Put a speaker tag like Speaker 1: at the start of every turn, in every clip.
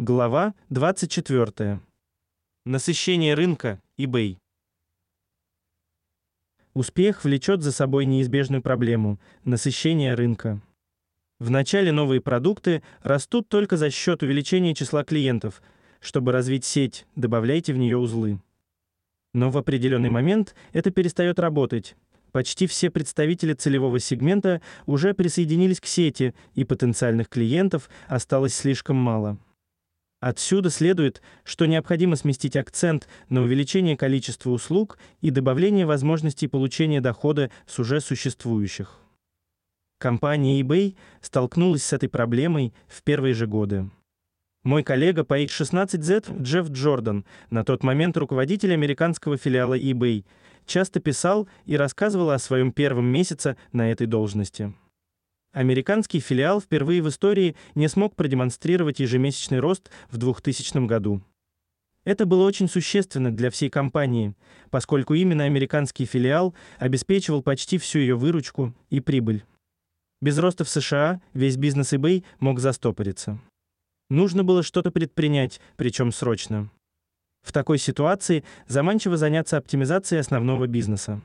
Speaker 1: Глава 24. Насыщение рынка eBay. Успех влечет за собой неизбежную проблему насыщения рынка. Вначале новые продукты растут только за счет увеличения числа клиентов. Чтобы развить сеть, добавляйте в нее узлы. Но в определенный момент это перестает работать. Почти все представители целевого сегмента уже присоединились к сети, и потенциальных клиентов осталось слишком мало. Отсюда следует, что необходимо сместить акцент на увеличение количества услуг и добавление возможностей получения дохода с уже существующих. Компания eBay столкнулась с этой проблемой в первые же годы. Мой коллега по X16Z Джефф Джордан, на тот момент руководитель американского филиала eBay, часто писал и рассказывал о своем первом месяце на этой должности. Американский филиал впервые в истории не смог продемонстрировать ежемесячный рост в 2000 году. Это было очень существенно для всей компании, поскольку именно американский филиал обеспечивал почти всю ее выручку и прибыль. Без роста в США весь бизнес eBay мог застопориться. Нужно было что-то предпринять, причем срочно. В такой ситуации заманчиво заняться оптимизацией основного бизнеса.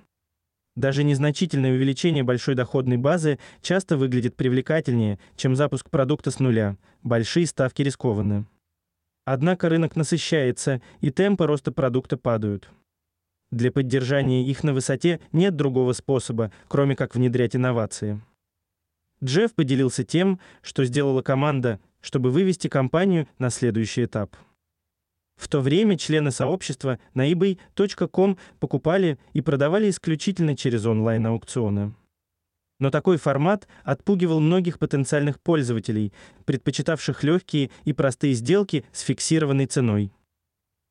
Speaker 1: Даже незначительное увеличение большой доходной базы часто выглядит привлекательнее, чем запуск продукта с нуля. Большие ставки рискованны. Однако рынок насыщается, и темпы роста продукта падают. Для поддержания их на высоте нет другого способа, кроме как внедрять инновации. Джефф поделился тем, что сделала команда, чтобы вывести компанию на следующий этап. В то время члены сообщества на ebay.com покупали и продавали исключительно через онлайн-аукционы. Но такой формат отпугивал многих потенциальных пользователей, предпочитавших легкие и простые сделки с фиксированной ценой.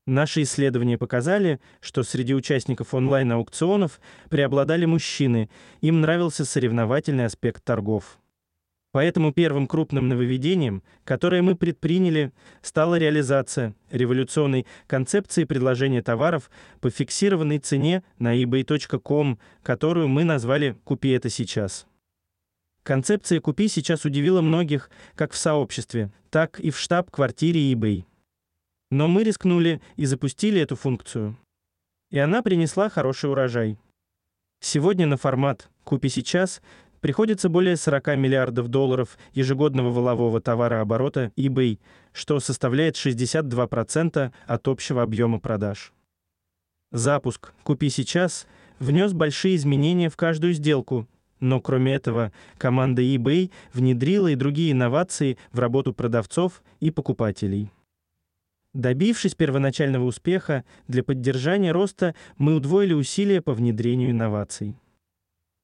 Speaker 1: Наши исследования показали, что среди участников онлайн-аукционов преобладали мужчины, им нравился соревновательный аспект торгов. Поэтому первым крупным нововведением, которое мы предприняли, стала реализация революционной концепции предложения товаров по фиксированной цене на ebay.com, которую мы назвали «Купи это сейчас». Концепция «Купи сейчас» удивила многих как в сообществе, так и в штаб-квартире eBay. Но мы рискнули и запустили эту функцию. И она принесла хороший урожай. Сегодня на формат «Купи сейчас» приходится более 40 миллиардов долларов ежегодного волового товарооборота eBay, что составляет 62% от общего объема продаж. Запуск «Купи сейчас» внес большие изменения в каждую сделку, но кроме этого, команда eBay внедрила и другие инновации в работу продавцов и покупателей. Добившись первоначального успеха, для поддержания роста мы удвоили усилия по внедрению инноваций.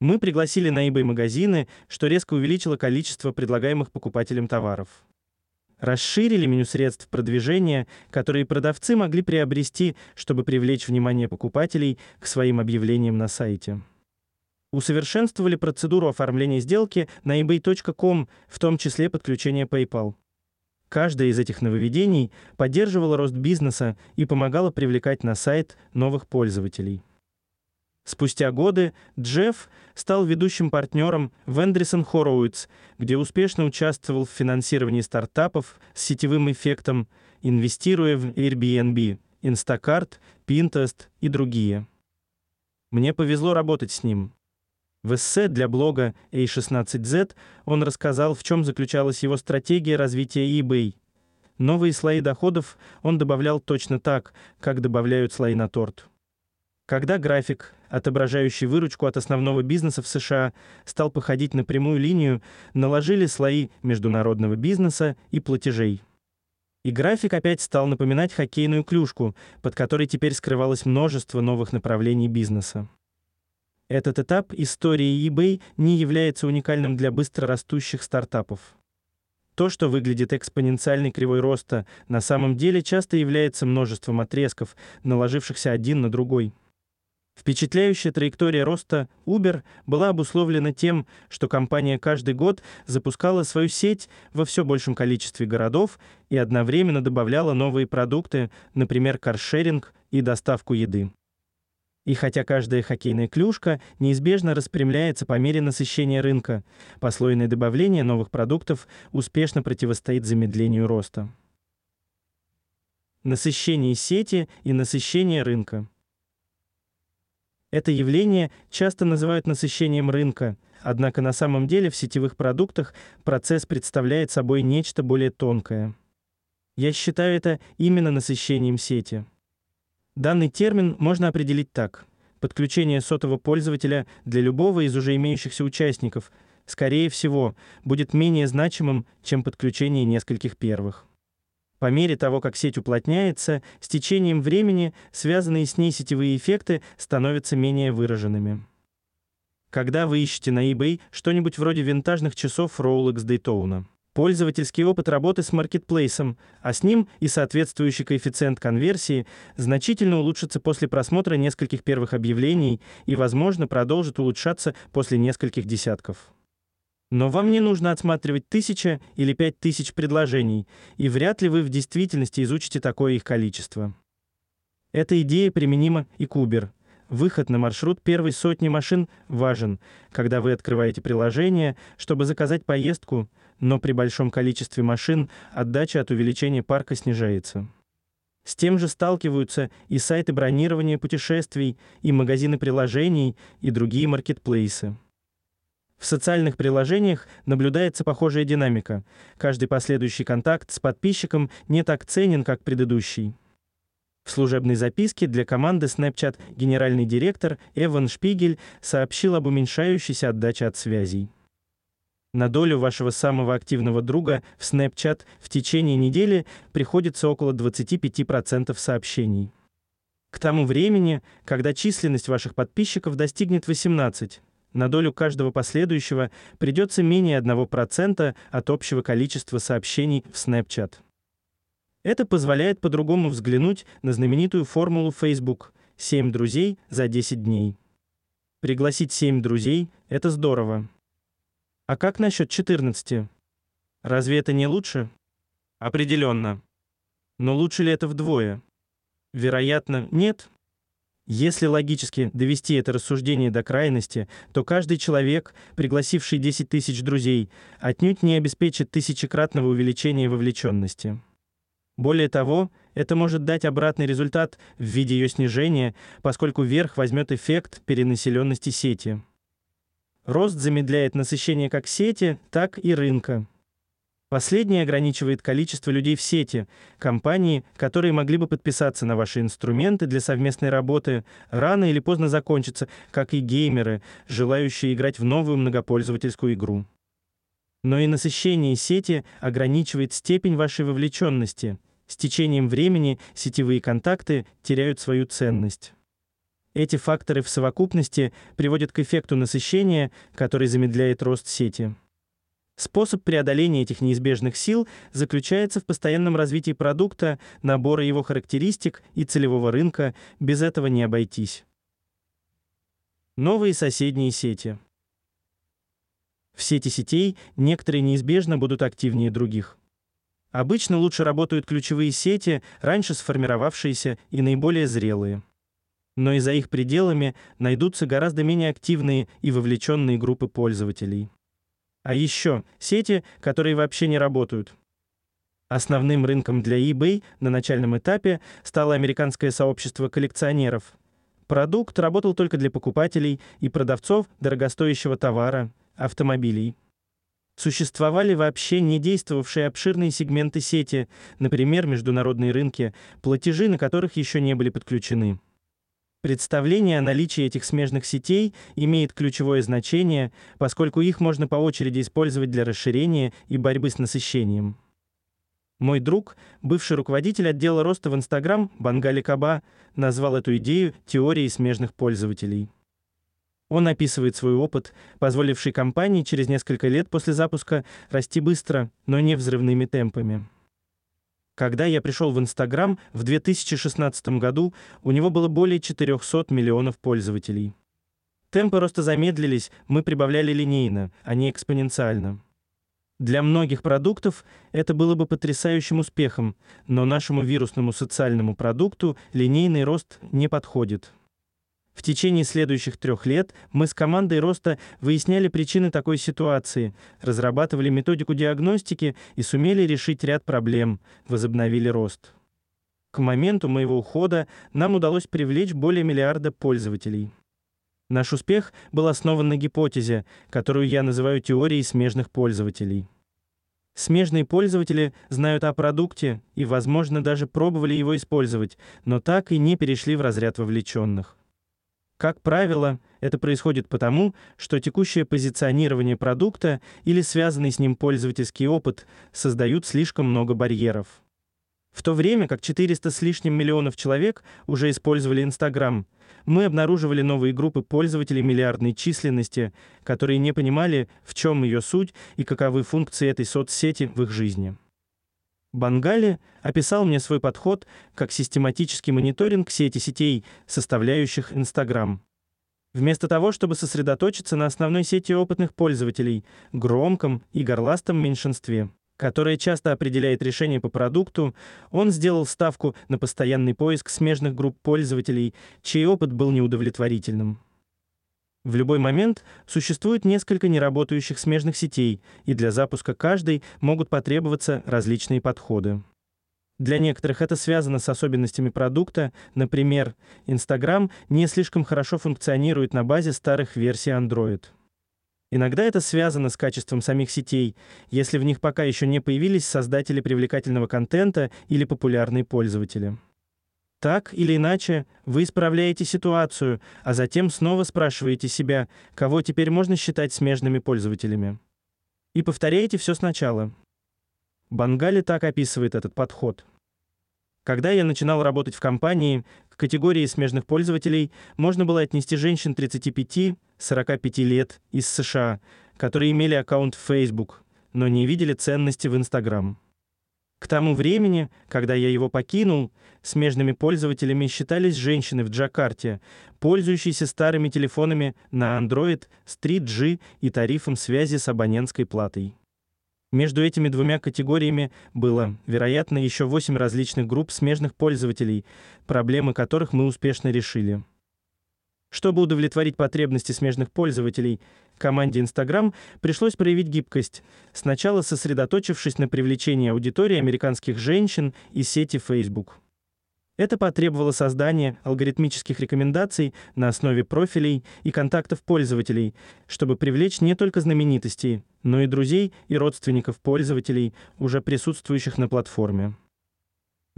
Speaker 1: Мы пригласили на eBay магазины, что резко увеличило количество предлагаемых покупателям товаров. Расширили меню средств продвижения, которые продавцы могли приобрести, чтобы привлечь внимание покупателей к своим объявлениям на сайте. Усовершенствовали процедуру оформления сделки на ebay.com, в том числе подключение PayPal. Каждое из этих нововведений поддерживало рост бизнеса и помогало привлекать на сайт новых пользователей. Спустя годы Джефф стал ведущим партнером в Эндрисон Horowitz, где успешно участвовал в финансировании стартапов с сетевым эффектом, инвестируя в Airbnb, Instacart, Pinterest и другие. Мне повезло работать с ним. В эссе для блога A16Z он рассказал, в чем заключалась его стратегия развития eBay. Новые слои доходов он добавлял точно так, как добавляют слои на торт. Когда график, отображающий выручку от основного бизнеса в США, стал походить на прямую линию, наложили слои международного бизнеса и платежей. И график опять стал напоминать хоккейную клюшку, под которой теперь скрывалось множество новых направлений бизнеса. Этот этап истории eBay не является уникальным для быстро растущих стартапов. То, что выглядит экспоненциальной кривой роста, на самом деле часто является множеством отрезков, наложившихся один на другой. Впечатляющая траектория роста Uber была обусловлена тем, что компания каждый год запускала свою сеть во все большем количестве городов и одновременно добавляла новые продукты, например, каршеринг и доставку еды. И хотя каждая хоккейная клюшка неизбежно распрямляется по мере насыщения рынка, послойное добавление новых продуктов успешно противостоит замедлению роста. насыщение сети и насыщение рынка. Это явление часто называют насыщением рынка, однако на самом деле в сетевых продуктах процесс представляет собой нечто более тонкое. Я считаю это именно насыщением сети. Данный термин можно определить так: подключение сотового пользователя для любого из уже имеющихся участников, скорее всего, будет менее значимым, чем подключение нескольких первых. По мере того, как сеть уплотняется, с течением времени связанные с ней сетевые эффекты становятся менее выраженными. Когда вы ищете на eBay что-нибудь вроде винтажных часов Rolex Daytona, пользовательский опыт работы с маркетплейсом, а с ним и соответствующий коэффициент конверсии значительно улучшится после просмотра нескольких первых объявлений и, возможно, продолжит улучшаться после нескольких десятков. Но вам не нужно отсматривать тысяча или пять тысяч предложений, и вряд ли вы в действительности изучите такое их количество. Эта идея применима и к Uber. Выход на маршрут первой сотни машин важен, когда вы открываете приложение, чтобы заказать поездку, но при большом количестве машин отдача от увеличения парка снижается. С тем же сталкиваются и сайты бронирования путешествий, и магазины приложений, и другие маркетплейсы. В социальных приложениях наблюдается похожая динамика. Каждый последующий контакт с подписчиком не так ценен, как предыдущий. В служебной записке для команды Snapchat генеральный директор Эван Шпигель сообщил об уменьшающейся отдаче от связей. На долю вашего самого активного друга в Snapchat в течение недели приходится около 25% сообщений. К тому времени, когда численность ваших подписчиков достигнет 18, на долю каждого последующего придется менее 1% от общего количества сообщений в Snapchat. Это позволяет по-другому взглянуть на знаменитую формулу Facebook 7 друзей за 10 дней. Пригласить 7 друзей это здорово. А как насчет 14? Разве это не лучше? Определенно. Но лучше ли это вдвое? Вероятно, нет. Если логически довести это рассуждение до крайности, то каждый человек, пригласивший 10 тысяч друзей, отнюдь не обеспечит тысячекратного увеличения вовлеченности. Более того, это может дать обратный результат в виде ее снижения, поскольку верх возьмет эффект перенаселенности сети. Рост замедляет насыщение как сети, так и рынка. Последнее ограничивает количество людей в сети. Компании, которые могли бы подписаться на ваши инструменты для совместной работы, рано или поздно закончатся, как и геймеры, желающие играть в новую многопользовательскую игру. Но и насыщение сети ограничивает степень вашей вовлеченности. С течением времени сетевые контакты теряют свою ценность. Эти факторы в совокупности приводят к эффекту насыщения, который замедляет рост сети. Способ преодоления этих неизбежных сил заключается в постоянном развитии продукта, набора его характеристик и целевого рынка, без этого не обойтись. Новые соседние сети. В сети сетей некоторые неизбежно будут активнее других. Обычно лучше работают ключевые сети, раньше сформировавшиеся и наиболее зрелые. Но и за их пределами найдутся гораздо менее активные и вовлеченные группы пользователей. А еще сети, которые вообще не работают. Основным рынком для eBay на начальном этапе стало американское сообщество коллекционеров. Продукт работал только для покупателей и продавцов дорогостоящего товара, автомобилей. Существовали вообще не действовавшие обширные сегменты сети, например, международные рынки, платежи на которых еще не были подключены. Представление о наличии этих смежных сетей имеет ключевое значение, поскольку их можно по очереди использовать для расширения и борьбы с насыщением. Мой друг, бывший руководитель отдела роста в Instagram Бангали Каба, назвал эту идею теорией смежных пользователей. Он описывает свой опыт, позволивший компании через несколько лет после запуска расти быстро, но не взрывными темпами. Когда я пришел в Instagram в 2016 году, у него было более 400 миллионов пользователей. Темпы роста замедлились, мы прибавляли линейно, а не экспоненциально. Для многих продуктов это было бы потрясающим успехом, но нашему вирусному социальному продукту линейный рост не подходит. В течение следующих трех лет мы с командой роста выясняли причины такой ситуации, разрабатывали методику диагностики и сумели решить ряд проблем, возобновили рост. К моменту моего ухода нам удалось привлечь более миллиарда пользователей. Наш успех был основан на гипотезе, которую я называю теорией смежных пользователей. Смежные пользователи знают о продукте и, возможно, даже пробовали его использовать, но так и не перешли в разряд вовлеченных. Как правило, это происходит потому, что текущее позиционирование продукта или связанный с ним пользовательский опыт создают слишком много барьеров. В то время как 400 с лишним миллионов человек уже использовали Instagram, мы обнаруживали новые группы пользователей миллиардной численности, которые не понимали, в чем ее суть и каковы функции этой соцсети в их жизни. Бангали описал мне свой подход как систематический мониторинг сети сетей, составляющих Instagram. Вместо того, чтобы сосредоточиться на основной сети опытных пользователей, громком и горластом меньшинстве, которое часто определяет решение по продукту, он сделал ставку на постоянный поиск смежных групп пользователей, чей опыт был неудовлетворительным. В любой момент существует несколько неработающих смежных сетей, и для запуска каждой могут потребоваться различные подходы. Для некоторых это связано с особенностями продукта, например, Instagram не слишком хорошо функционирует на базе старых версий Android. Иногда это связано с качеством самих сетей, если в них пока еще не появились создатели привлекательного контента или популярные пользователи. Так или иначе, вы исправляете ситуацию, а затем снова спрашиваете себя, кого теперь можно считать смежными пользователями. И повторяете все сначала. Бангали так описывает этот подход. Когда я начинал работать в компании, к категории смежных пользователей можно было отнести женщин 35-45 лет из США, которые имели аккаунт в Facebook, но не видели ценности в Instagram. К тому времени, когда я его покинул, смежными пользователями считались женщины в Джакарте, пользующиеся старыми телефонами на Android с 3G и тарифом связи с абонентской платой. Между этими двумя категориями было, вероятно, еще восемь различных групп смежных пользователей, проблемы которых мы успешно решили. Чтобы удовлетворить потребности смежных пользователей, команде Instagram пришлось проявить гибкость, сначала сосредоточившись на привлечении аудитории американских женщин из сети Facebook. Это потребовало создания алгоритмических рекомендаций на основе профилей и контактов пользователей, чтобы привлечь не только знаменитостей, но и друзей и родственников пользователей, уже присутствующих на платформе.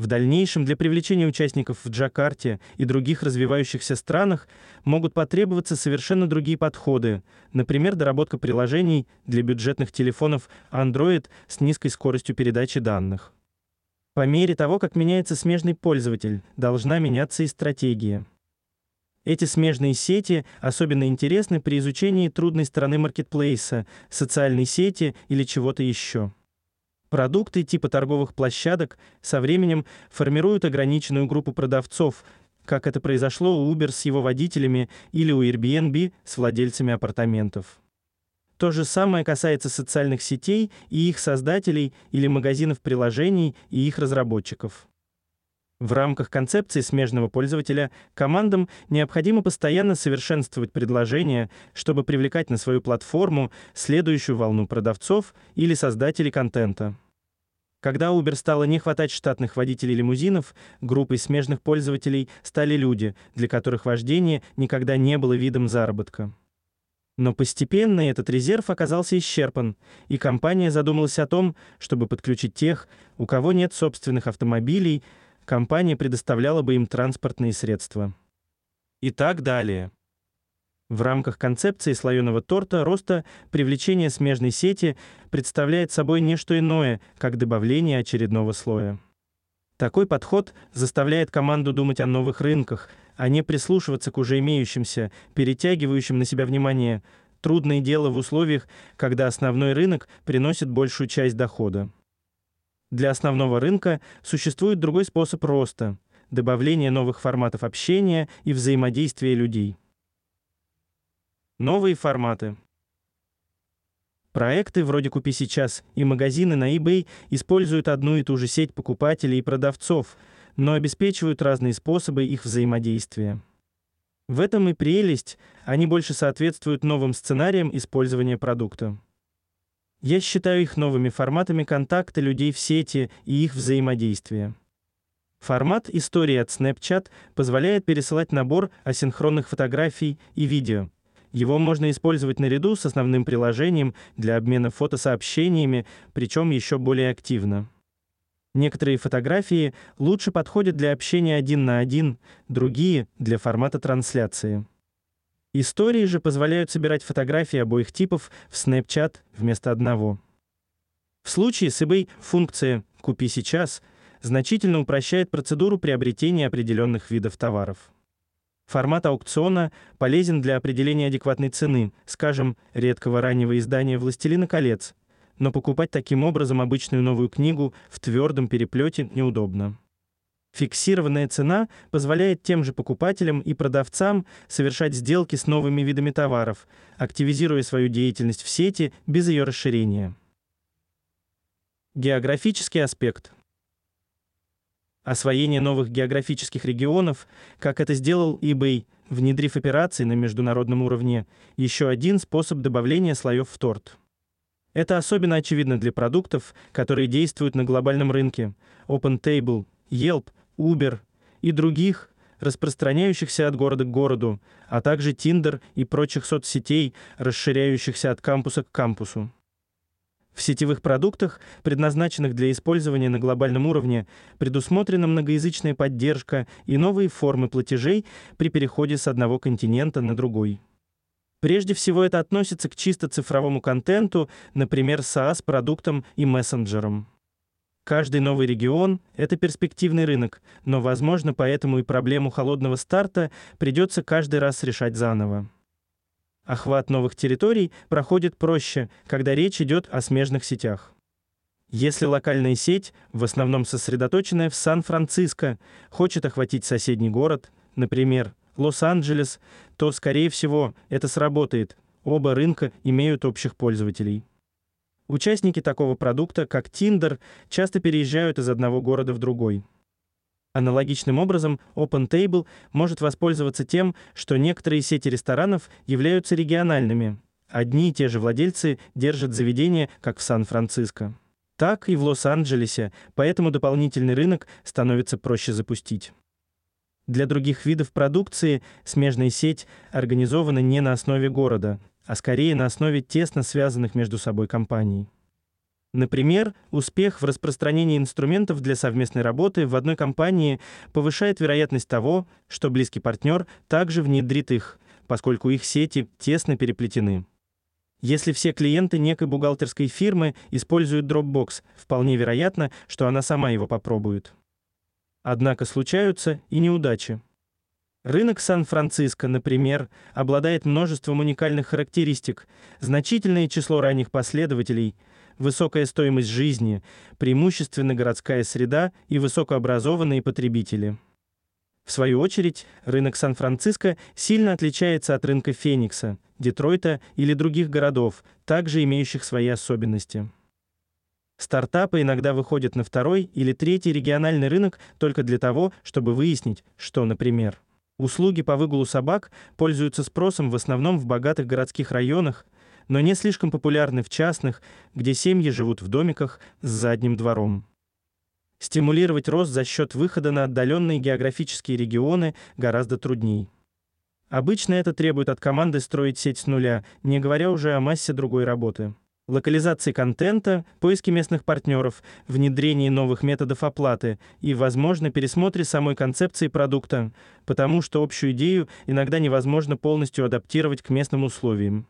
Speaker 1: В дальнейшем для привлечения участников в Джакарте и других развивающихся странах могут потребоваться совершенно другие подходы, например, доработка приложений для бюджетных телефонов Android с низкой скоростью передачи данных. По мере того, как меняется смежный пользователь, должна меняться и стратегия. Эти смежные сети особенно интересны при изучении трудной стороны маркетплейса, социальной сети или чего-то еще. Продукты типа торговых площадок со временем формируют ограниченную группу продавцов, как это произошло у Uber с его водителями или у Airbnb с владельцами апартаментов. То же самое касается социальных сетей и их создателей или магазинов приложений и их разработчиков. В рамках концепции смежного пользователя командам необходимо постоянно совершенствовать предложения, чтобы привлекать на свою платформу следующую волну продавцов или создателей контента. Когда Uber стало не хватать штатных водителей лимузинов, группой смежных пользователей стали люди, для которых вождение никогда не было видом заработка. Но постепенно этот резерв оказался исчерпан, и компания задумалась о том, чтобы подключить тех, у кого нет собственных автомобилей, компания предоставляла бы им транспортные средства. И так далее. В рамках концепции слоеного торта роста привлечение смежной сети представляет собой не что иное, как добавление очередного слоя. Такой подход заставляет команду думать о новых рынках, а не прислушиваться к уже имеющимся, перетягивающим на себя внимание. Трудное дело в условиях, когда основной рынок приносит большую часть дохода. Для основного рынка существует другой способ роста добавление новых форматов общения и взаимодействия людей. Новые форматы. Проекты вроде «Купи сейчас» и магазины на eBay используют одну и ту же сеть покупателей и продавцов – но обеспечивают разные способы их взаимодействия. В этом и прелесть, они больше соответствуют новым сценариям использования продукта. Я считаю их новыми форматами контакта людей в сети и их взаимодействия. Формат истории от Snapchat позволяет пересылать набор асинхронных фотографий и видео. Его можно использовать наряду с основным приложением для обмена фотосообщениями, причем еще более активно. Некоторые фотографии лучше подходят для общения один на один, другие — для формата трансляции. Истории же позволяют собирать фотографии обоих типов в Snapchat вместо одного. В случае с eBay функция «Купи сейчас» значительно упрощает процедуру приобретения определенных видов товаров. Формат аукциона полезен для определения адекватной цены, скажем, редкого раннего издания «Властелина колец», но покупать таким образом обычную новую книгу в твердом переплете неудобно. Фиксированная цена позволяет тем же покупателям и продавцам совершать сделки с новыми видами товаров, активизируя свою деятельность в сети без ее расширения. Географический аспект. Освоение новых географических регионов, как это сделал eBay, внедрив операции на международном уровне, еще один способ добавления слоев в торт. Это особенно очевидно для продуктов, которые действуют на глобальном рынке: OpenTable, Yelp, Uber и других, распространяющихся от города к городу, а также Tinder и прочих соцсетей, расширяющихся от кампуса к кампусу. В сетевых продуктах, предназначенных для использования на глобальном уровне, предусмотрена многоязычная поддержка и новые формы платежей при переходе с одного континента на другой. Прежде всего это относится к чисто цифровому контенту, например, SaaS-продуктам и мессенджерам. Каждый новый регион — это перспективный рынок, но, возможно, поэтому и проблему холодного старта придется каждый раз решать заново. Охват новых территорий проходит проще, когда речь идет о смежных сетях. Если локальная сеть, в основном сосредоточенная в Сан-Франциско, хочет охватить соседний город, например, Лос-Анджелес, то, скорее всего, это сработает. Оба рынка имеют общих пользователей. Участники такого продукта, как Tinder, часто переезжают из одного города в другой. Аналогичным образом OpenTable может воспользоваться тем, что некоторые сети ресторанов являются региональными. Одни и те же владельцы держат заведения, как в Сан-Франциско, так и в Лос-Анджелесе, поэтому дополнительный рынок становится проще запустить. Для других видов продукции смежная сеть организована не на основе города, а скорее на основе тесно связанных между собой компаний. Например, успех в распространении инструментов для совместной работы в одной компании повышает вероятность того, что близкий партнер также внедрит их, поскольку их сети тесно переплетены. Если все клиенты некой бухгалтерской фирмы используют Dropbox, вполне вероятно, что она сама его попробует. Однако случаются и неудачи. Рынок Сан-Франциско, например, обладает множеством уникальных характеристик, значительное число ранних последователей – высокая стоимость жизни, преимущественно городская среда и высокообразованные потребители. В свою очередь, рынок Сан-Франциско сильно отличается от рынка Феникса, Детройта или других городов, также имеющих свои особенности. Стартапы иногда выходят на второй или третий региональный рынок только для того, чтобы выяснить, что, например, услуги по выгулу собак пользуются спросом в основном в богатых городских районах, но не слишком популярны в частных, где семьи живут в домиках с задним двором. Стимулировать рост за счет выхода на отдаленные географические регионы гораздо трудней. Обычно это требует от команды строить сеть с нуля, не говоря уже о массе другой работы. Локализации контента, поиске местных партнеров, внедрении новых методов оплаты и, возможно, пересмотре самой концепции продукта, потому что общую идею иногда невозможно полностью адаптировать к местным условиям.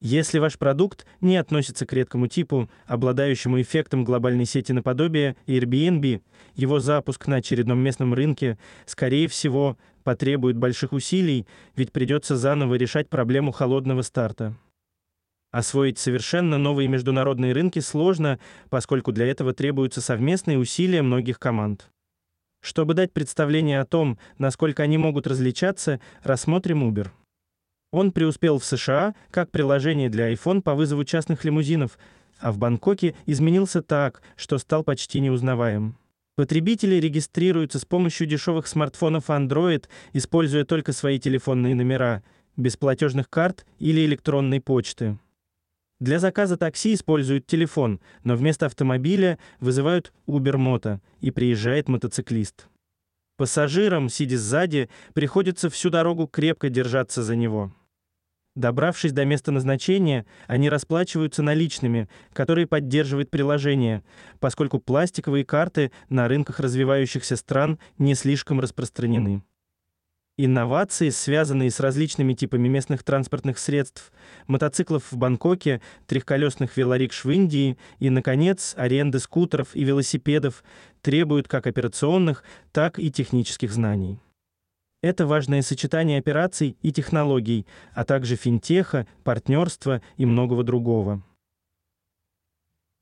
Speaker 1: Если ваш продукт не относится к редкому типу, обладающему эффектом глобальной сети наподобие Airbnb, его запуск на очередном местном рынке, скорее всего, потребует больших усилий, ведь придется заново решать проблему холодного старта. Освоить совершенно новые международные рынки сложно, поскольку для этого требуются совместные усилия многих команд. Чтобы дать представление о том, насколько они могут различаться, рассмотрим Uber. Он преуспел в США как приложение для iPhone по вызову частных лимузинов, а в Бангкоке изменился так, что стал почти неузнаваем. Потребители регистрируются с помощью дешевых смартфонов Android, используя только свои телефонные номера, без платежных карт или электронной почты. Для заказа такси используют телефон, но вместо автомобиля вызывают Uber Moto и приезжает мотоциклист. Пассажирам, сидя сзади, приходится всю дорогу крепко держаться за него. Добравшись до места назначения, они расплачиваются наличными, которые поддерживает приложение, поскольку пластиковые карты на рынках развивающихся стран не слишком распространены. Инновации, связанные с различными типами местных транспортных средств, мотоциклов в Бангкоке, трехколесных велорикш в Индии и, наконец, аренды скутеров и велосипедов, требуют как операционных, так и технических знаний. Это важное сочетание операций и технологий, а также финтеха, партнерства и многого другого.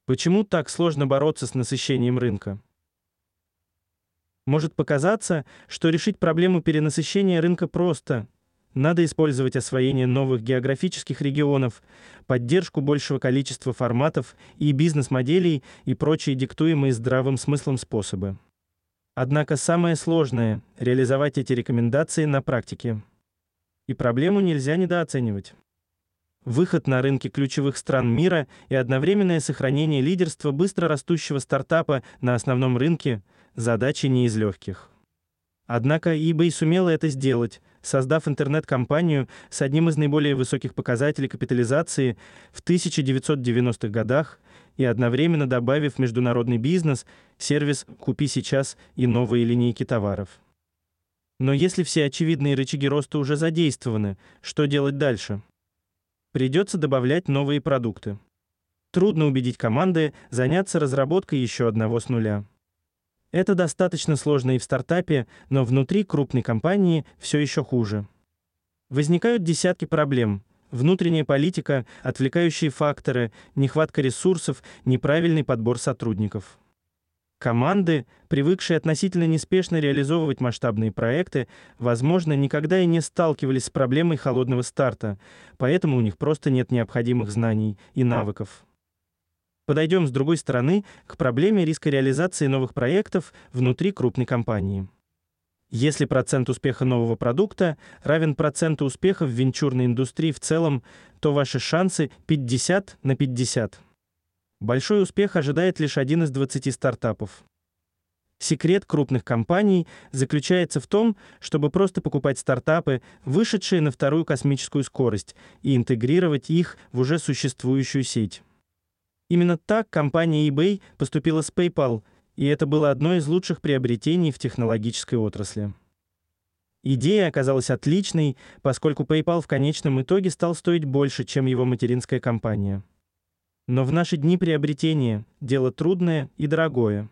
Speaker 1: Почему так сложно бороться с насыщением рынка? Может показаться, что решить проблему перенасыщения рынка просто. Надо использовать освоение новых географических регионов, поддержку большего количества форматов и бизнес-моделей и прочие диктуемые здравым смыслом способы. Однако самое сложное — реализовать эти рекомендации на практике. И проблему нельзя недооценивать. Выход на рынки ключевых стран мира и одновременное сохранение лидерства быстро растущего стартапа на основном рынке — задачи не из легких. Однако eBay сумела это сделать, создав интернет-компанию с одним из наиболее высоких показателей капитализации в 1990-х годах и одновременно добавив международный бизнес, сервис «Купи сейчас» и новые линейки товаров. Но если все очевидные рычаги роста уже задействованы, что делать дальше? Придется добавлять новые продукты. Трудно убедить команды заняться разработкой еще одного с нуля. Это достаточно сложно и в стартапе, но внутри крупной компании все еще хуже. Возникают десятки проблем. Внутренняя политика, отвлекающие факторы, нехватка ресурсов, неправильный подбор сотрудников. Команды, привыкшие относительно неспешно реализовывать масштабные проекты, возможно, никогда и не сталкивались с проблемой холодного старта, поэтому у них просто нет необходимых знаний и навыков. Подойдем с другой стороны к проблеме риска реализации новых проектов внутри крупной компании. Если процент успеха нового продукта равен проценту успеха в венчурной индустрии в целом, то ваши шансы 50 на 50. Большой успех ожидает лишь один из 20 стартапов. Секрет крупных компаний заключается в том, чтобы просто покупать стартапы, вышедшие на вторую космическую скорость, и интегрировать их в уже существующую сеть. Именно так компания eBay поступила с PayPal, и это было одно из лучших приобретений в технологической отрасли. Идея оказалась отличной, поскольку PayPal в конечном итоге стал стоить больше, чем его материнская компания. Но в наши дни приобретение – дело трудное и дорогое.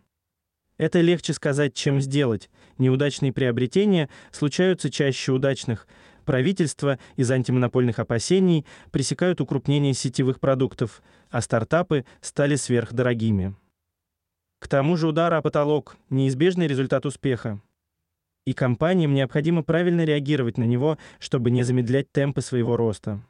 Speaker 1: Это легче сказать, чем сделать. Неудачные приобретения случаются чаще удачных. Правительство из антимонопольных опасений пресекают укрупнение сетевых продуктов, а стартапы стали сверхдорогими. К тому же удар о потолок – неизбежный результат успеха. И компаниям необходимо правильно реагировать на него, чтобы не замедлять темпы своего роста.